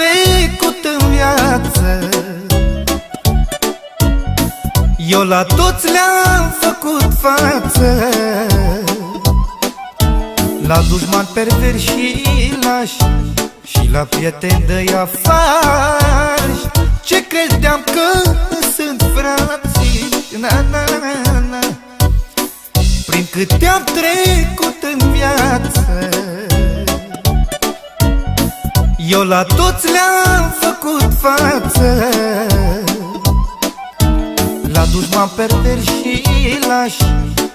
trecut în viață. Eu la toți le-am făcut față. La dușman perver și lași Și la prieteni de afași Ce credeam că sunt frații? Na, na, na, na. Prin câte am trecut în viață Eu la toți le-am făcut față. La dușman perver și lași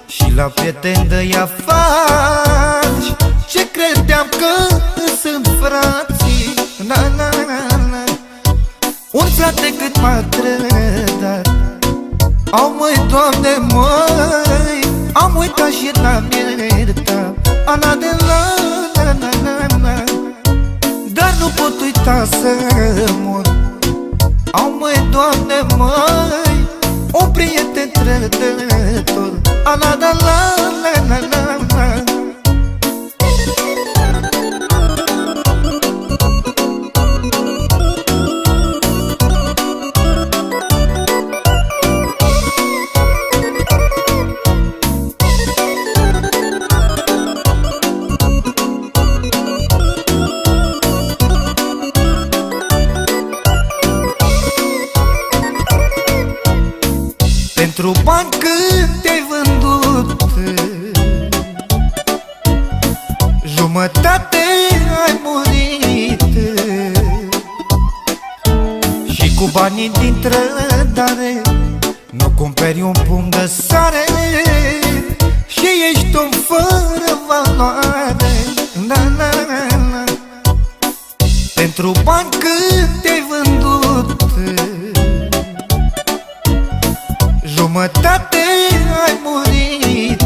Și la prieteni de afaci. Ce credeam că sunt frații? Na, na, na, na. Un frate cât m-a trădat. Au măi, Doamne, măi Am uitat și l-am iertat pot uita să mor. Au măi, Doamne, măi Pentru bani când te-ai vândut? Jumătate ai murit. Și cu banii din trădare Nu cumperi un pumn de sare. Și ești om fără valoare. Na, na, na, na. Pentru bani când te-ai vândut Jumătate ai murit.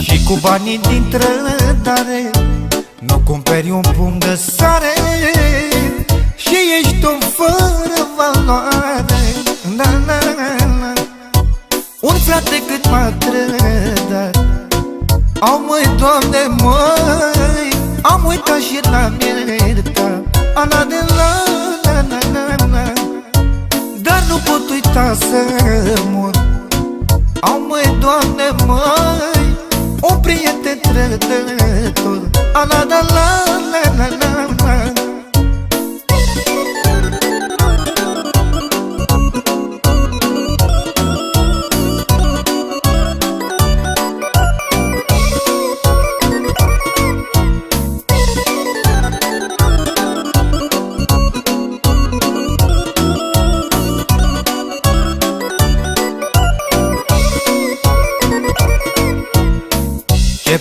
Și cu banii din trădare Nu cumperi un pumn de sare. Și ești om fără valoare. Na, na, na, na. Un frate cât m-a trădat Au măi, Doamne, măi. Am uitat și l-am iertat Ana de la, nu pot uita să mor. Au măi, Doamne, măi Un prieten trădător. Ana da la la la la la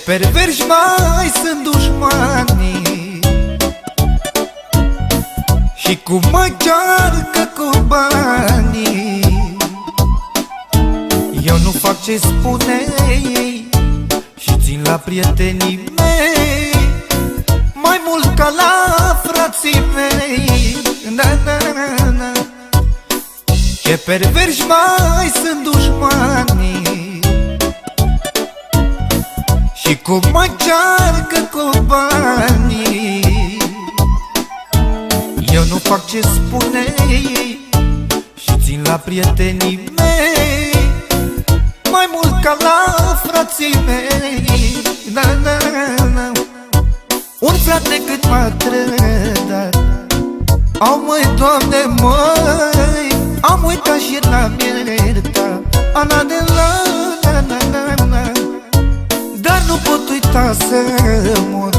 perverși mai sunt dușmanii. Și cum mă cearcă cu banii. Eu nu fac ce spune ei Și țin la prietenii mei. Mai mult ca la frații mei. Na, na, na, na. Ce perverși mai sunt dușmanii și cum mă cearcă cu banii. Eu nu fac ce spune ei Și țin la prietenii mei. Mai mult ca la frații mei. Na, na, na. Un frate cât m-a trădat. Au măi, Doamne, măi Am uitat și l-am iertat. Ana de pot uita să mor.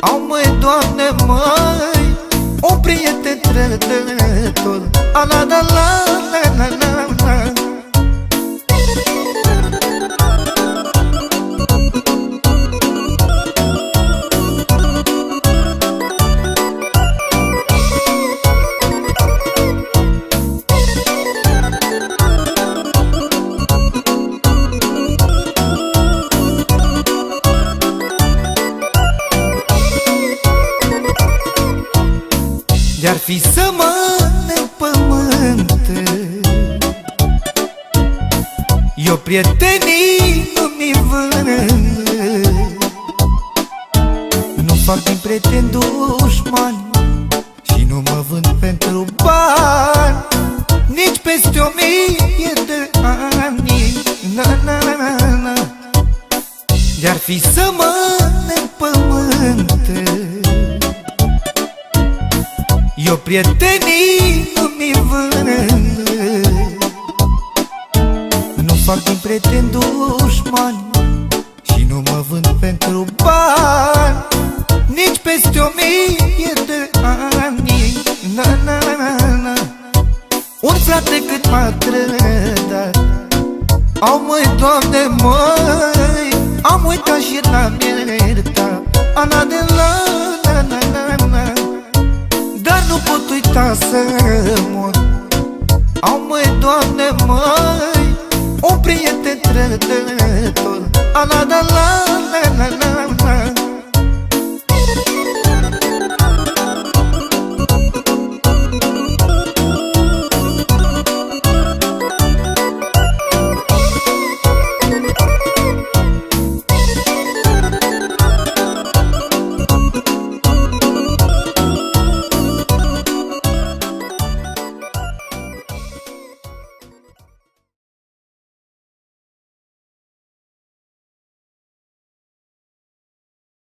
Au măi, Doamne, măi Un prieten trădător. Ana da la la fi să mănânc pământ Eu prietenii nu mi vând Nu fac din prieteni dușmani Și nu mă vând pentru bani. Peste o mie de ani. Na, na, na, na. De-ar fi să mă pământ Eu prietenii nu mi vând Nu fac din prieten dușmani Și nu mă vând pentru bani. Nici peste o mie de ani. Na, na, na, na. Un frate cât m-a trădat. Au măi, Doamne, măi Am uitat și n-am iertat Ana de la, nu pot uita să mor. Au măi, Doamne, măi Un prieten trădător. Ana de la, na, na, na,